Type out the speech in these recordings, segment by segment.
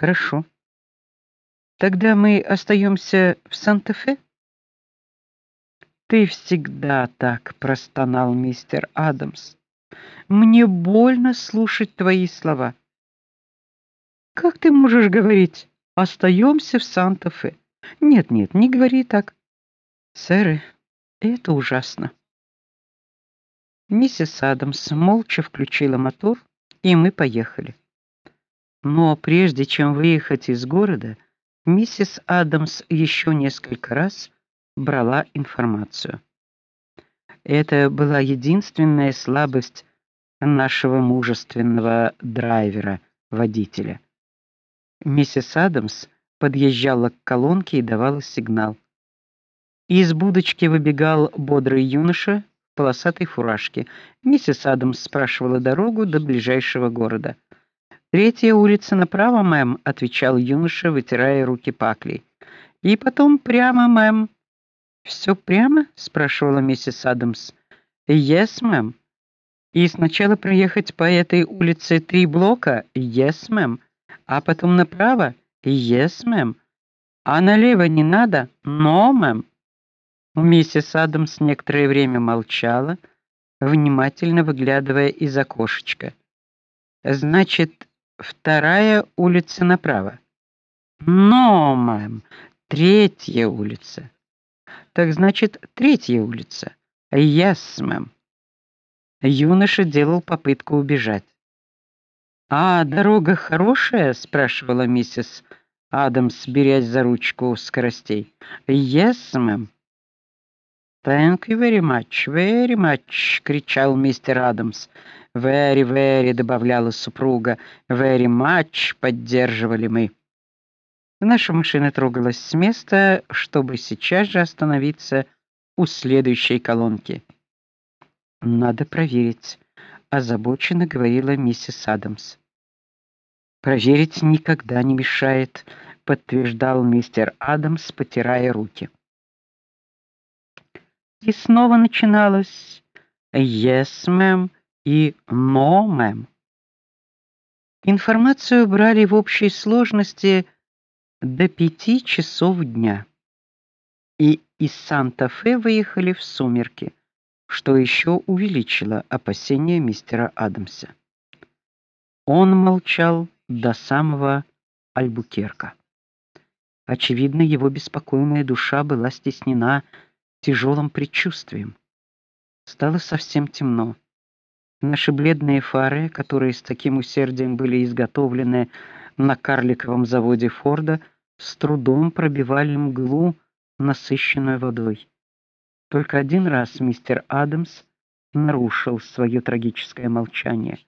Хорошо. Тогда мы остаемся в Санта-Фе. Ты всегда так, простонал мистер Адамс. Мне больно слушать твои слова. Как ты можешь говорить: "Остаемся в Санта-Фе"? Нет, нет, не говори так. Сэр, это ужасно. Миссис Адамс молча включила мотор, и мы поехали. Но прежде чем выехать из города, миссис Адамс еще несколько раз брала информацию. Это была единственная слабость нашего мужественного драйвера, водителя. Миссис Адамс подъезжала к колонке и давала сигнал. Из будочки выбегал бодрый юноша в полосатой фуражке. Миссис Адамс спрашивала дорогу до ближайшего города. Третья улица направо, мэм, отвечал юноша, вытирая руки паклей. И потом прямо, мэм. «Все прямо? спрашивала миссис Адамс. Yes, мэм. И сначала проехать по этой улице три блока? Yes, мэм. А потом направо? Yes, мэм. А налево не надо? No, мэм. Миссис Адамс некоторое время молчала, внимательно выглядывая из окошечка. Значит, вторая улица направо. Но, мэм, третья улица. Так значит, третья улица. Yes, мэм. Юноша делал попытку убежать. А дорога хорошая, спрашивала миссис Адамс, берясь за ручку скоростей. Yes, мэм. Thank you very much, very much, кричал мистер Адамс. Very, very, добавляла супруга. Very much поддерживали мы. Наша машина трогалась с места, чтобы сейчас же остановиться у следующей колонки. Надо проверить, озабоченно говорила миссис Адамс. Проверить никогда не мешает, подтверждал мистер Адамс, потирая руки. И снова начиналось yes, ma'am и no, ma'am. Информацию брали в общей сложности до пяти часов дня. И из Санта-Фе выехали в сумерки, что еще увеличило опасения мистера Адамса. Он молчал до самого Альбукерка. Очевидно, его беспокойная душа была стеснена тяжелым предчувствием. Стало совсем темно. Наши бледные фары, которые с таким усердием были изготовлены на карликовом заводе Форда, с трудом пробивали мглу, насыщенную водой. Только один раз мистер Адамс нарушил свое трагическое молчание.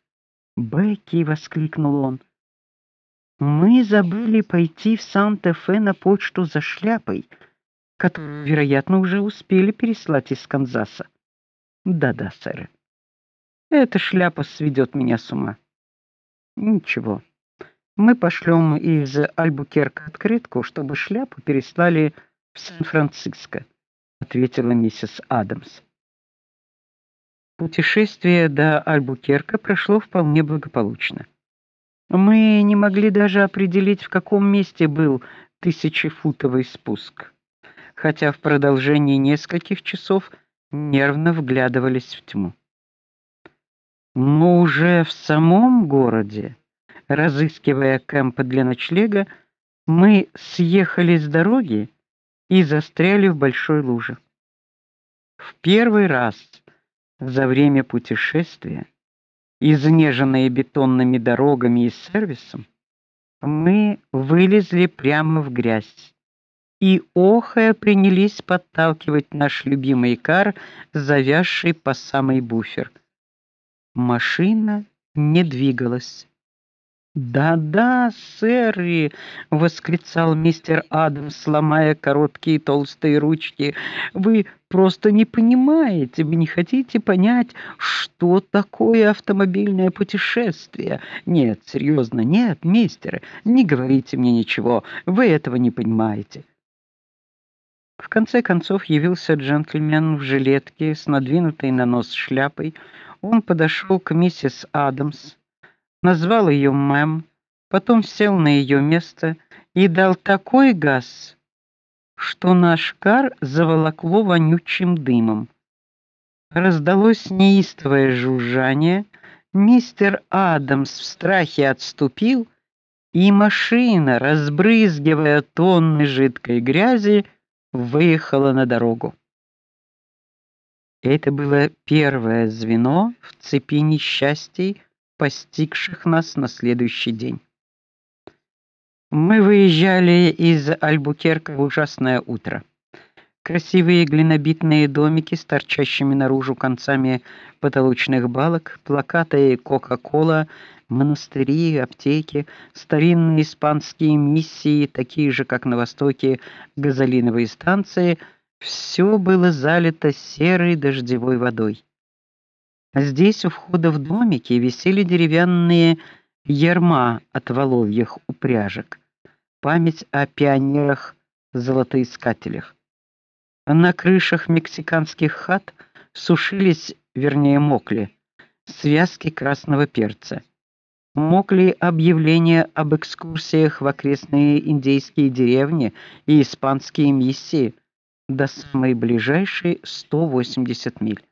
"Бекки!" воскликнул он. "Мы забыли пойти в Санта-Фе на почту за шляпой, которую, вероятно, уже успели переслать из Канзаса". "Да-да, сэр. Эта шляпа сведет меня с ума". "Ничего. Мы пошлем из Альбукерка открытку, чтобы шляпу переслали в Сан-Франциско, ответила миссис Адамс. Путешествие до Альбукерка прошло вполне благополучно. Мы не могли даже определить, в каком месте был тысячефутовый спуск, хотя в продолжении нескольких часов нервно вглядывались в тьму. Но уже в самом городе разыскивая кемп для ночлега, мы съехали с дороги и застряли в большой луже. В первый раз за время путешествия, изнеженные бетонными дорогами и сервисом, мы вылезли прямо в грязь и охая принялись подталкивать наш любимый кар, завязший по самый буфер. Машина не двигалась. "Да-да, сэри", восклицал мистер Адамс, сломая короткие толстые ручки. "Вы просто не понимаете, вы не хотите понять, что такое автомобильное путешествие. Нет, серьезно, нет, мистер, не говорите мне ничего. Вы этого не понимаете". В конце концов явился джентльмен в жилетке с надвинутой на нос шляпой. Он подошел к миссис Адамс назвал ее мэм, потом сел на ее место и дал такой газ, что наш кар заволокло вонючим дымом. Раздалось неистовое жужжание. Мистер Адамс в страхе отступил, и машина, разбрызгивая тонны жидкой грязи, выехала на дорогу. Это было первое звено в цепи несчастий, постигших нас на следующий день. Мы выезжали из Альбукерка в ужасное утро. Красивые глинобитные домики с торчащими наружу концами потолочных балок, плакаты Coca-Cola, монастыри, аптеки, старинные испанские миссии, такие же, как на востоке, газолиновые станции все было залито серой дождевой водой. Здесь у входа в домики висели деревянные ярма от воловьих упряжек. Память о пионерах-золотоискателях. На крышах мексиканских хат сушились, вернее, мокли связки красного перца. Мокли объявления об экскурсиях в окрестные индейские деревни и испанские миссии до самой ближайшей 180 миль.